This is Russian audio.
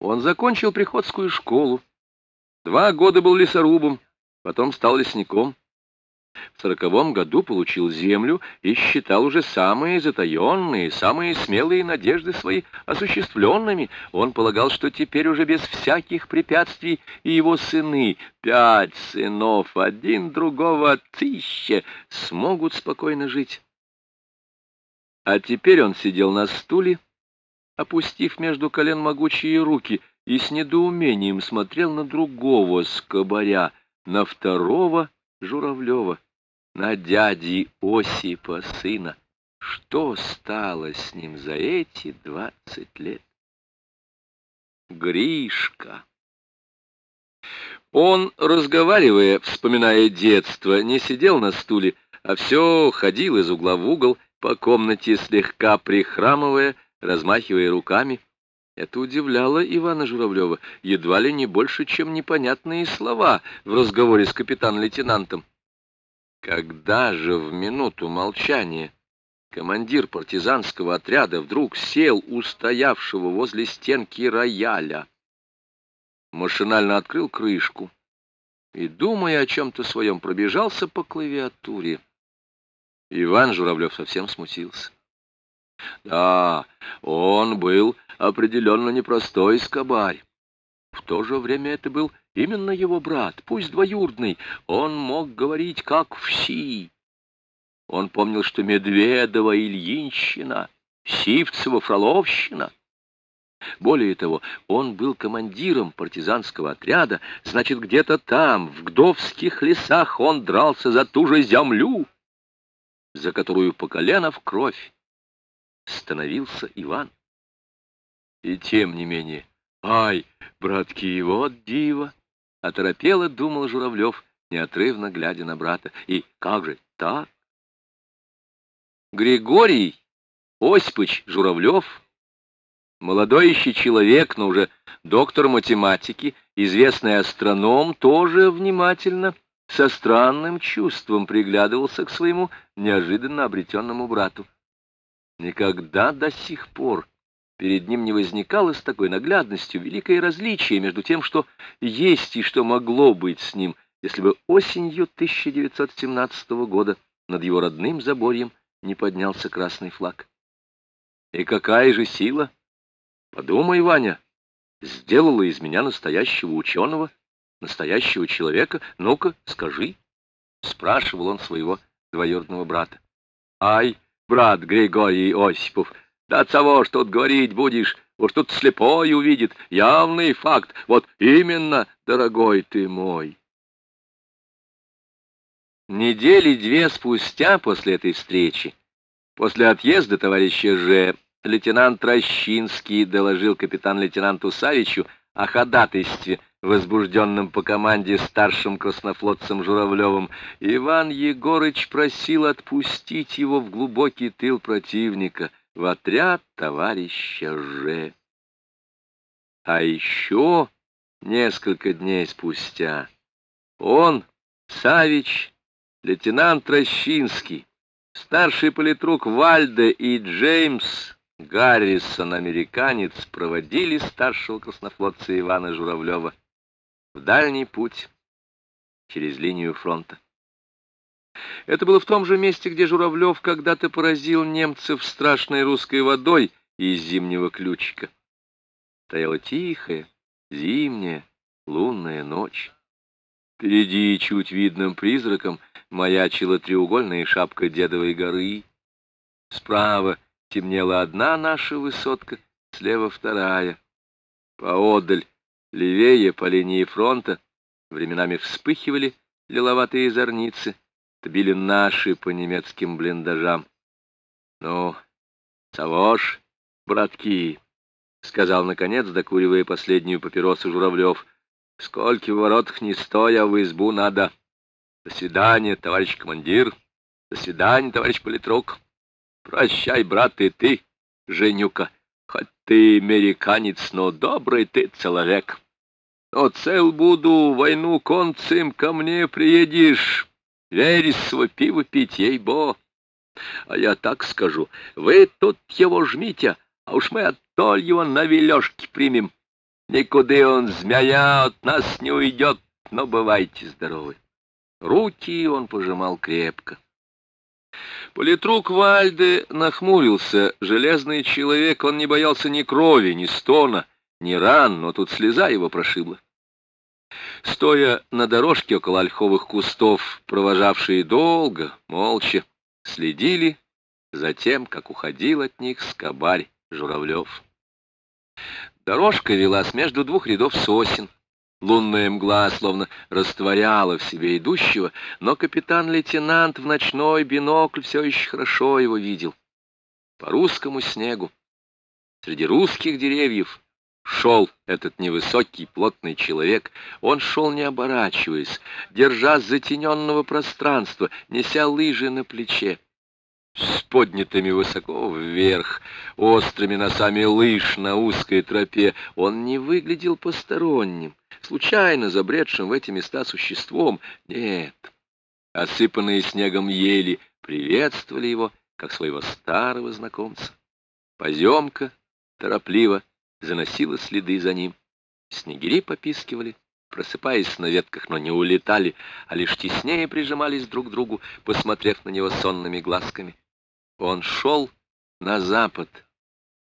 Он закончил приходскую школу, два года был лесорубом, потом стал лесником. В сороковом году получил землю и считал уже самые затаенные, самые смелые надежды свои осуществленными. Он полагал, что теперь уже без всяких препятствий и его сыны, пять сынов, один другого тысяча, смогут спокойно жить. А теперь он сидел на стуле, опустив между колен могучие руки, и с недоумением смотрел на другого скобаря, на второго Журавлева, на дяди Осипа сына. Что стало с ним за эти двадцать лет? Гришка. Он, разговаривая, вспоминая детство, не сидел на стуле, а все ходил из угла в угол, по комнате слегка прихрамывая, размахивая руками. Это удивляло Ивана Журавлева едва ли не больше, чем непонятные слова в разговоре с капитан-лейтенантом. Когда же в минуту молчания командир партизанского отряда вдруг сел у стоявшего возле стенки рояля, машинально открыл крышку и, думая о чем-то своем, пробежался по клавиатуре. Иван Журавлев совсем смутился. Да, он был определенно непростой скобарь. В то же время это был именно его брат, пусть двоюродный. Он мог говорить как все. Он помнил, что Медведова Ильинщина, Сивцева Фроловщина. Более того, он был командиром партизанского отряда, значит, где-то там, в Гдовских лесах, он дрался за ту же землю, за которую по колено в кровь становился Иван. И тем не менее, ай, братки, вот диво! Оторопело думал Журавлев, неотрывно глядя на брата. И как же так? Григорий Осипович Журавлев, молодой еще человек, но уже доктор математики, известный астроном, тоже внимательно, со странным чувством приглядывался к своему неожиданно обретенному брату. Никогда до сих пор перед ним не возникало с такой наглядностью великое различие между тем, что есть и что могло быть с ним, если бы осенью 1917 года над его родным заборьем не поднялся красный флаг. И какая же сила, подумай, Ваня, сделала из меня настоящего ученого, настоящего человека? Ну-ка, скажи, — спрашивал он своего двоюродного брата. Ай! Брат Григорий Осипов. Да того, что тут говорить будешь, уж тут слепой увидит, явный факт. Вот именно, дорогой ты мой. Недели две спустя после этой встречи, после отъезда товарища Ж, лейтенант Трощинский доложил капитан-лейтенанту Савичу о ходатайстве возбужденным по команде старшим краснофлотцем Журавлевым, Иван Егорыч просил отпустить его в глубокий тыл противника, в отряд товарища Ж. А еще несколько дней спустя он, Савич, лейтенант Трощинский, старший политрук Вальде и Джеймс Гаррисон, американец, проводили старшего краснофлотца Ивана Журавлева в дальний путь через линию фронта. Это было в том же месте, где Журавлев когда-то поразил немцев страшной русской водой из зимнего ключика. Стояла тихая, зимняя, лунная ночь. Впереди, чуть видным призраком, маячила треугольная шапка Дедовой горы. Справа темнела одна наша высотка, слева вторая. Поодаль Левее по линии фронта временами вспыхивали лиловатые зорницы, били наши по немецким блиндажам. — Ну, савош, братки, — сказал, наконец, докуривая последнюю папиросу Журавлев, — сколько в воротах не стоя, в избу надо. До свидания, товарищ командир, до свидания, товарищ политрук. Прощай, брат, и ты, Женюка. Хоть ты американец, но добрый ты человек. Но цел буду, войну концем ко мне приедешь. Вересово пиво пить, ей-бо. А я так скажу, вы тут его жмите, а уж мы оттоль его на вележке примем. Никуда он, змея, от нас не уйдет, но бывайте здоровы. Руки он пожимал крепко. Политрук Вальде нахмурился. Железный человек, он не боялся ни крови, ни стона, ни ран, но тут слеза его прошибла. Стоя на дорожке около ольховых кустов, провожавшие долго, молча, следили за тем, как уходил от них скобарь Журавлев. Дорожка велась между двух рядов сосен. Лунная мгла словно растворяла в себе идущего, но капитан-лейтенант в ночной бинокль все еще хорошо его видел. По русскому снегу, среди русских деревьев, шел этот невысокий плотный человек. Он шел не оборачиваясь, держа затененного пространства, неся лыжи на плече с поднятыми высоко вверх, острыми носами лыж на узкой тропе, он не выглядел посторонним, случайно забредшим в эти места существом. Нет, осыпанные снегом ели приветствовали его, как своего старого знакомца. Поземка торопливо заносила следы за ним. Снегири попискивали, просыпаясь на ветках, но не улетали, а лишь теснее прижимались друг к другу, посмотрев на него сонными глазками. Он шел на запад,